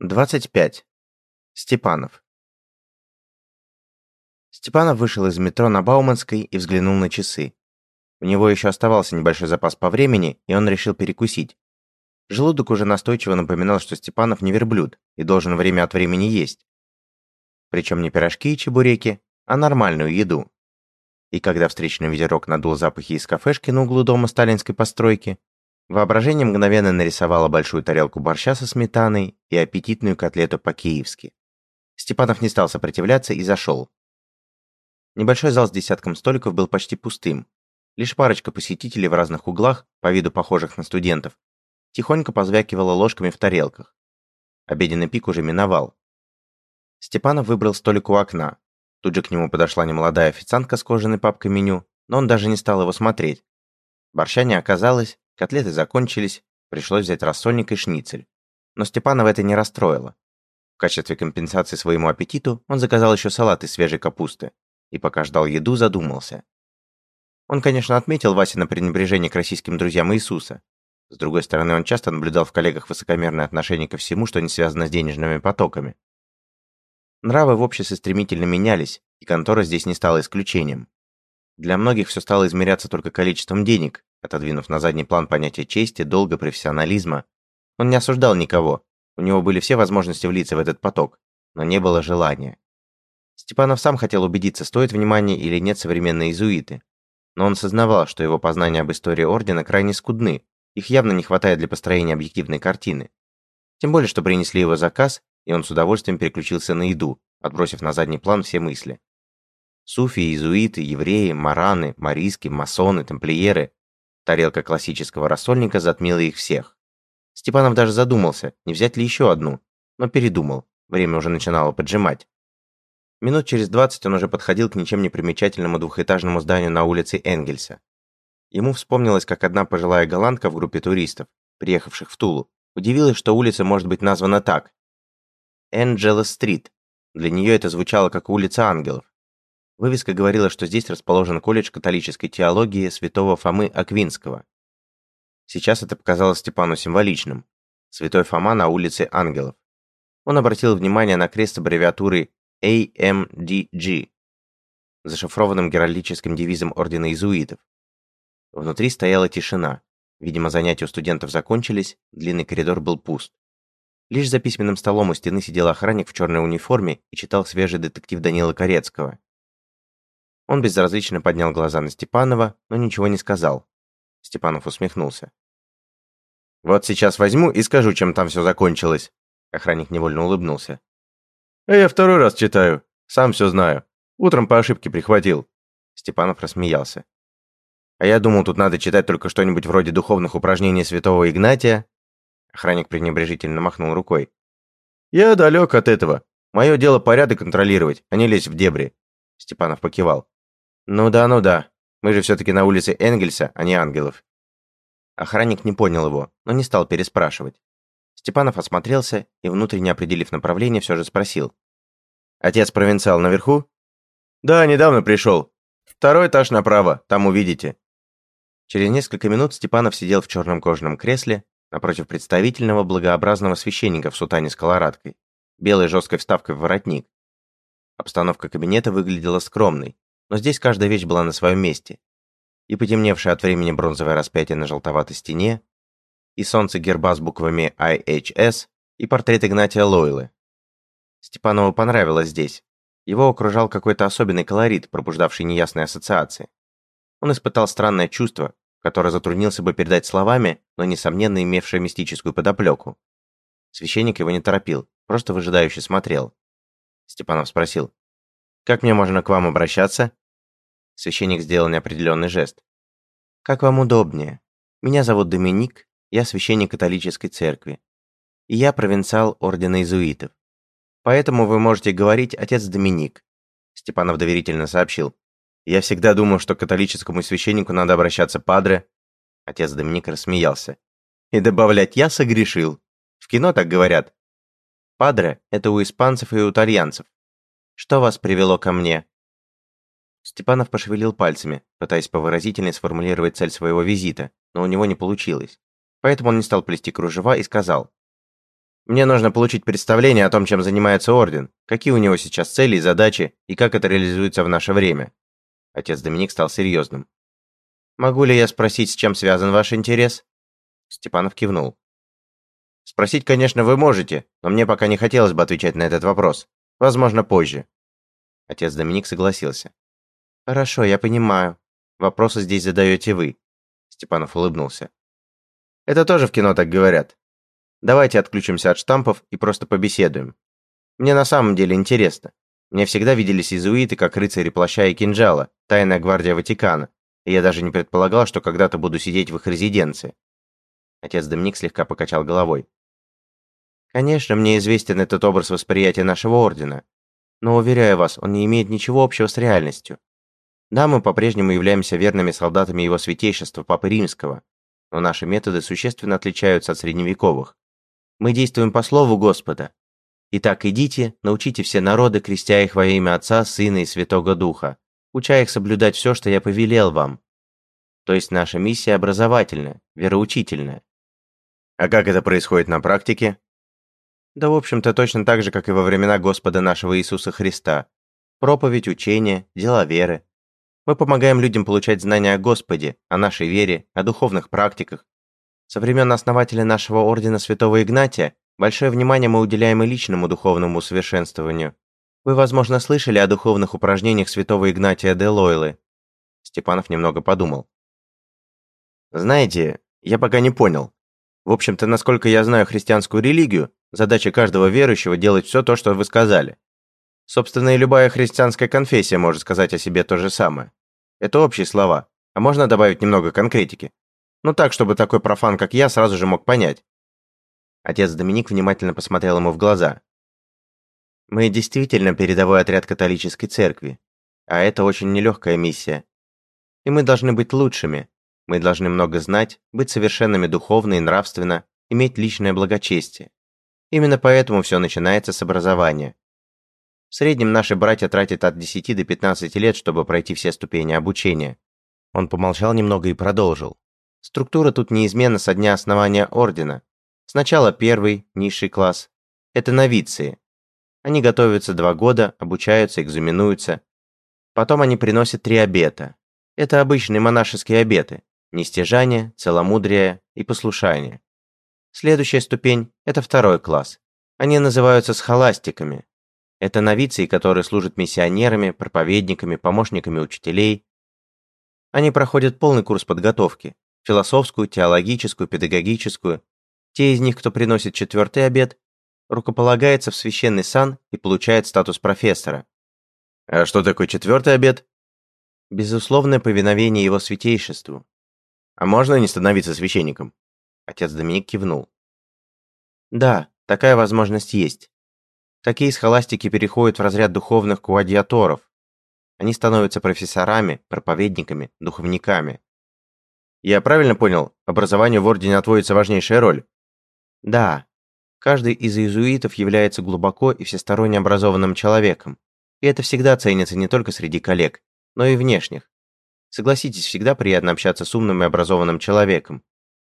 25. Степанов. Степанов вышел из метро на Бауманской и взглянул на часы. У него еще оставался небольшой запас по времени, и он решил перекусить. Желудок уже настойчиво напоминал, что Степанов не верблюд и должен время от времени есть. Причем не пирожки и чебуреки, а нормальную еду. И когда встречный ветерок надул запахи из кафешки на углу дома сталинской постройки, Воображение мгновенно нарисовало большую тарелку борща со сметаной и аппетитную котлету по-киевски. Степанов не стал сопротивляться и зашел. Небольшой зал с десятком столиков был почти пустым. Лишь парочка посетителей в разных углах, по виду похожих на студентов, тихонько позвякивала ложками в тарелках. Обеденный пик уже миновал. Степанов выбрал столик у окна. Тут же к нему подошла немолодая официантка с кожаной папкой меню, но он даже не стал его смотреть. Борща не оказалось, Котлеты закончились, пришлось взять рассольник и шницель. Но Степанова это не расстроило. В качестве компенсации своему аппетиту он заказал еще салат из свежей капусты. И пока ждал еду, задумался. Он, конечно, отметил Васе на пренебрежение к российским друзьям Иисуса. С другой стороны, он часто наблюдал в коллегах высокомерное отношение ко всему, что не связано с денежными потоками. Нравы в обществе стремительно менялись, и контора здесь не стала исключением. Для многих все стало измеряться только количеством денег, отодвинув на задний план понятие чести, долга, профессионализма. Он не осуждал никого, у него были все возможности влиться в этот поток, но не было желания. Степанов сам хотел убедиться, стоит внимания или нет современные иезуиты. Но он сознавал, что его познания об истории Ордена крайне скудны, их явно не хватает для построения объективной картины. Тем более, что принесли его заказ, и он с удовольствием переключился на еду, отбросив на задний план все мысли. Суфи, иезуиты, евреи, мараны, марийски, масоны, тамплиеры Тарелка классического рассольника затмила их всех. Степанов даже задумался, не взять ли еще одну, но передумал, время уже начинало поджимать. Минут через двадцать он уже подходил к ничем не примечательному двухэтажному зданию на улице Энгельса. Ему вспомнилось, как одна пожилая голландка в группе туристов, приехавших в Тулу, удивилась, что улица может быть названа так. Энджела-стрит. Для нее это звучало как улица ангелов. Вывеска говорила, что здесь расположен колледж католической теологии святого Фомы Аквинского. Сейчас это показалось Степану символичным. Святой Фома на улице Ангелов. Он обратил внимание на крест с аббревиатурой AMDG, зашифрованным геральдическим девизом Ордена Иезуитов. Внутри стояла тишина. Видимо, занятия у студентов закончились, длинный коридор был пуст. Лишь за письменным столом у стены сидел охранник в черной униформе и читал свежий детектив Данила Корецкого. Он безразлично поднял глаза на Степанова, но ничего не сказал. Степанов усмехнулся. «Вот сейчас возьму и скажу, чем там все закончилось». Охранник невольно улыбнулся. «А я второй раз читаю. Сам все знаю. Утром по ошибке прихватил». Степанов рассмеялся. «А я думал, тут надо читать только что-нибудь вроде духовных упражнений святого Игнатия». Охранник пренебрежительно махнул рукой. «Я далек от этого. Мое дело порядок контролировать, а не лезть в дебри». Степанов покивал. «Ну да, ну да. Мы же все-таки на улице Энгельса, а не Ангелов». Охранник не понял его, но не стал переспрашивать. Степанов осмотрелся и, внутренне определив направление, все же спросил. «Отец провинциал наверху?» «Да, недавно пришел. Второй этаж направо, там увидите». Через несколько минут Степанов сидел в черном кожаном кресле напротив представительного благообразного священника в сутане с колорадкой, белой жесткой вставкой в воротник. Обстановка кабинета выглядела скромной, но здесь каждая вещь была на своем месте. И потемневшее от времени бронзовое распятие на желтоватой стене, и солнце герба с буквами IHS, и портрет Игнатия Лойлы. Степанову понравилось здесь. Его окружал какой-то особенный колорит, пробуждавший неясные ассоциации. Он испытал странное чувство, которое затруднился бы передать словами, но, несомненно, имевшее мистическую подоплеку. Священник его не торопил, просто выжидающе смотрел. Степанов спросил, «Как мне можно к вам обращаться?» Священник сделал неопределенный жест. «Как вам удобнее. Меня зовут Доминик, я священник католической церкви. И я провинциал Ордена Иезуитов. Поэтому вы можете говорить «Отец Доминик», Степанов доверительно сообщил. «Я всегда думал, что к католическому священнику надо обращаться падре». Отец Доминик рассмеялся. «И добавлять «я согрешил». В кино так говорят. Падре – это у испанцев и у итальянцев. Что вас привело ко мне?» Степанов пошевелил пальцами, пытаясь повыразительнее сформулировать цель своего визита, но у него не получилось. Поэтому он не стал плести кружева и сказал. Мне нужно получить представление о том, чем занимается Орден, какие у него сейчас цели и задачи, и как это реализуется в наше время». Отец Доминик стал серьезным. «Могу ли я спросить, с чем связан ваш интерес?» Степанов кивнул. «Спросить, конечно, вы можете, но мне пока не хотелось бы отвечать на этот вопрос. Возможно, позже». Отец Доминик согласился. «Хорошо, я понимаю. Вопросы здесь задаете вы». Степанов улыбнулся. «Это тоже в кино так говорят. Давайте отключимся от штампов и просто побеседуем. Мне на самом деле интересно. Мне всегда виделись иезуиты как рыцари плаща и кинжала, тайная гвардия Ватикана, и я даже не предполагал, что когда-то буду сидеть в их резиденции». Отец Доминик слегка покачал головой. «Конечно, мне известен этот образ восприятия нашего ордена, но, уверяю вас, он не имеет ничего общего с реальностью. Да, мы по-прежнему являемся верными солдатами его святейшества, Папы Римского, но наши методы существенно отличаются от средневековых. Мы действуем по слову Господа. Итак, идите, научите все народы, крестя их во имя Отца, Сына и Святого Духа, уча их соблюдать все, что я повелел вам. То есть наша миссия образовательная, вероучительная. А как это происходит на практике? Да, в общем-то, точно так же, как и во времена Господа нашего Иисуса Христа. Проповедь, учение, дела веры. Мы помогаем людям получать знания о Господе, о нашей вере, о духовных практиках. Со времен основателя нашего ордена Святого Игнатия большое внимание мы уделяем и личному духовному совершенствованию. Вы, возможно, слышали о духовных упражнениях Святого Игнатия де Лойлы. Степанов немного подумал. Знаете, я пока не понял. В общем-то, насколько я знаю христианскую религию, Задача каждого верующего делать все то, что вы сказали. Собственно, и любая христианская конфессия может сказать о себе то же самое. Это общие слова, а можно добавить немного конкретики. Ну так, чтобы такой профан, как я, сразу же мог понять. Отец Доминик внимательно посмотрел ему в глаза. Мы действительно передовой отряд католической церкви, а это очень нелегкая миссия. И мы должны быть лучшими. Мы должны много знать, быть совершенными духовно и нравственно, иметь личное благочестие. Именно поэтому все начинается с образования. В среднем наши братья тратят от 10 до 15 лет, чтобы пройти все ступени обучения. Он помолчал немного и продолжил. Структура тут неизменна со дня основания ордена. Сначала первый, низший класс. Это новиции. Они готовятся два года, обучаются, экзаменуются. Потом они приносят три обета. Это обычные монашеские обеты. Нестяжание, целомудрие и послушание. Следующая ступень – это второй класс. Они называются схоластиками. Это новиции, которые служат миссионерами, проповедниками, помощниками учителей. Они проходят полный курс подготовки – философскую, теологическую, педагогическую. Те из них, кто приносит четвертый обед, рукополагается в священный сан и получает статус профессора. А что такое четвертый обед? Безусловное повиновение его святейшеству. А можно не становиться священником? Отец Доминик кивнул. Да, такая возможность есть. Такие схоластики переходят в разряд духовных куадиаторов. Они становятся профессорами, проповедниками, духовниками. Я правильно понял, образованию в ордене отводится важнейшая роль? Да. Каждый из иезуитов является глубоко и всесторонне образованным человеком. И это всегда ценится не только среди коллег, но и внешних. Согласитесь, всегда приятно общаться с умным и образованным человеком,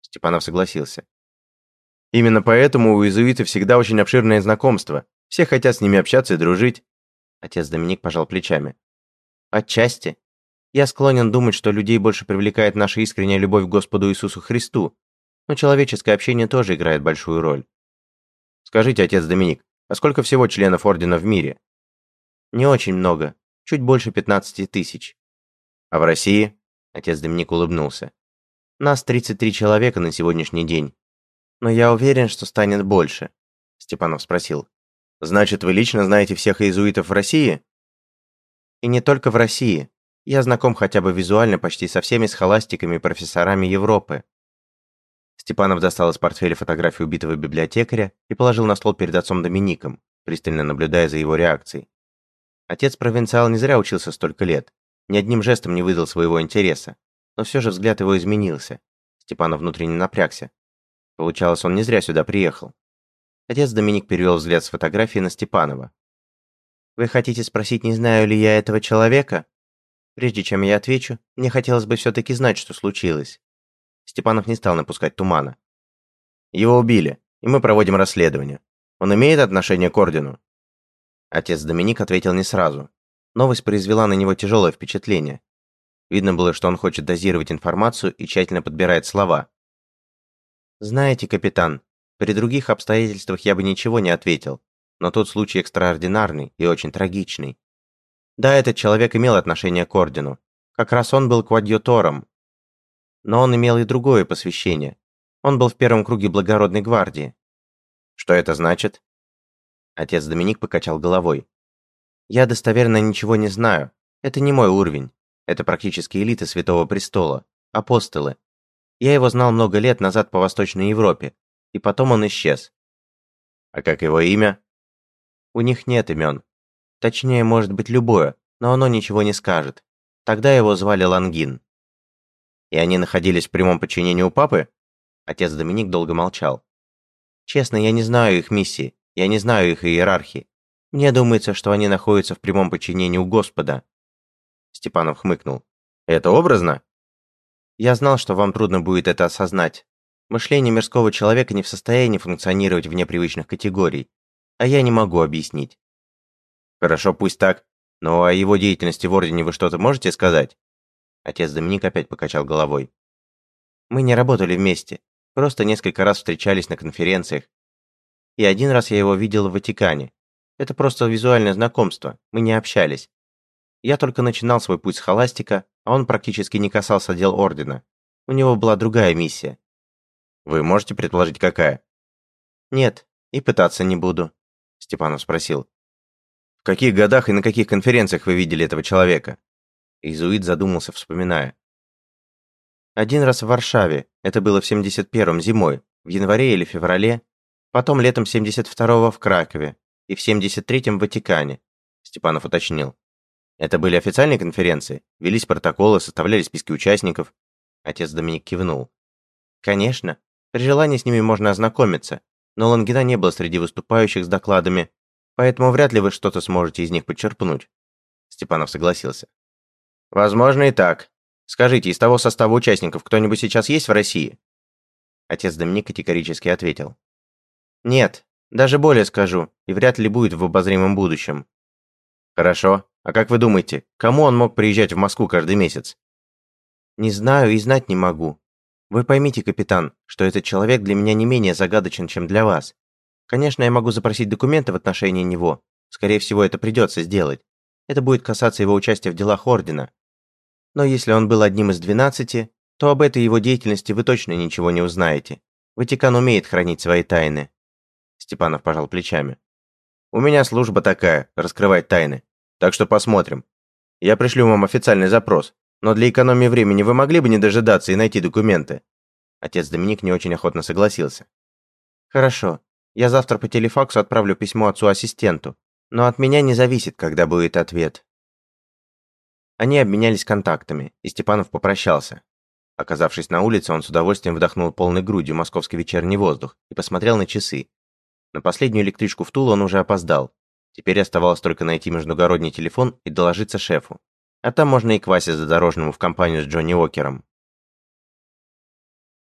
Степанов согласился. Именно поэтому у иезуитов всегда очень обширное знакомство. Все хотят с ними общаться и дружить. Отец Доминик пожал плечами. Отчасти. Я склонен думать, что людей больше привлекает наша искренняя любовь к Господу Иисусу Христу, но человеческое общение тоже играет большую роль. Скажите, отец Доминик, а сколько всего членов Ордена в мире? Не очень много, чуть больше 15 тысяч. А в России? Отец Доминик улыбнулся. Нас 33 человека на сегодняшний день. Но я уверен, что станет больше. Степанов спросил. Значит, вы лично знаете всех иезуитов в России? И не только в России. Я знаком хотя бы визуально почти со всеми схоластиками и профессорами Европы. Степанов достал из портфеля фотографию убитого библиотекаря и положил на стол перед отцом Домиником, пристально наблюдая за его реакцией. Отец-провинциал не зря учился столько лет, ни одним жестом не выдал своего интереса, но все же взгляд его изменился. Степанов внутренне напрягся. Получалось, он не зря сюда приехал. Отец Доминик перевел взгляд с фотографии на Степанова. «Вы хотите спросить, не знаю ли я этого человека? Прежде чем я отвечу, мне хотелось бы все-таки знать, что случилось». Степанов не стал напускать тумана. «Его убили. и мы проводим расследование. Он имеет отношение к Ордену?» Отец Доминик ответил не сразу. Новость произвела на него тяжелое впечатление. Видно было, что он хочет дозировать информацию и тщательно подбирает слова. «Знаете, капитан, при других обстоятельствах я бы ничего не ответил, но тот случай экстраординарный и очень трагичный. Да, этот человек имел отношение к Ордену. Как раз он был квадьютором. Но он имел и другое посвящение. Он был в первом круге благородной гвардии. Что это значит? Отец Доминик покачал головой. Я достоверно ничего не знаю. Это не мой уровень. Это практически элита Святого Престола. Апостолы. Я его знал много лет назад по Восточной Европе. И потом он исчез. А как его имя? У них нет имен. Точнее, может быть любое, но оно ничего не скажет. Тогда его звали Лангин. И они находились в прямом подчинении у папы? Отец Доминик долго молчал. Честно, я не знаю их миссии, я не знаю их иерархии. Мне думается, что они находятся в прямом подчинении у Господа. Степанов хмыкнул. Это образно? Я знал, что вам трудно будет это осознать. Мышление мирского человека не в состоянии функционировать вне привычных категорий, а я не могу объяснить. Хорошо, пусть так. Но о его деятельности в Ордене вы что-то можете сказать? Отец Доминик опять покачал головой. Мы не работали вместе, просто несколько раз встречались на конференциях. И один раз я его видел в Ватикане. Это просто визуальное знакомство, мы не общались. Я только начинал свой путь с холастика, а он практически не касался дел Ордена. У него была другая миссия. Вы можете предположить, какая? Нет, и пытаться не буду. Степанов спросил. В каких годах и на каких конференциях вы видели этого человека? Изуит задумался, вспоминая. Один раз в Варшаве, это было в 71-м зимой, в январе или феврале, потом летом 72-го в Кракове и в 73-м в Ватикане, Степанов уточнил. Это были официальные конференции? Велись протоколы, составляли списки участников? Отец Доминик кивнул. Конечно. При желании с ними можно ознакомиться, но Лангина не было среди выступающих с докладами, поэтому вряд ли вы что-то сможете из них подчерпнуть. Степанов согласился. Возможно и так. Скажите, из того состава участников кто-нибудь сейчас есть в России? Отец Доминик категорически ответил. Нет, даже более скажу, и вряд ли будет в обозримом будущем. Хорошо. А как вы думаете, кому он мог приезжать в Москву каждый месяц? Не знаю и знать не могу. Вы поймите, капитан, что этот человек для меня не менее загадочен, чем для вас. Конечно, я могу запросить документы в отношении него. Скорее всего, это придется сделать. Это будет касаться его участия в делах Ордена. Но если он был одним из двенадцати, то об этой его деятельности вы точно ничего не узнаете. Ватикан умеет хранить свои тайны. Степанов пожал плечами. У меня служба такая, раскрывать тайны. Так что посмотрим. Я пришлю вам официальный запрос, но для экономии времени вы могли бы не дожидаться и найти документы?» Отец Доминик не очень охотно согласился. «Хорошо. Я завтра по телефаксу отправлю письмо отцу-ассистенту, но от меня не зависит, когда будет ответ». Они обменялись контактами, и Степанов попрощался. Оказавшись на улице, он с удовольствием вдохнул полной грудью московский вечерний воздух и посмотрел на часы. На последнюю электричку в Тул он уже опоздал. Теперь оставалось только найти междугородний телефон и доложиться шефу. А там можно и к Васе Задорожному в компанию с Джонни Уокером.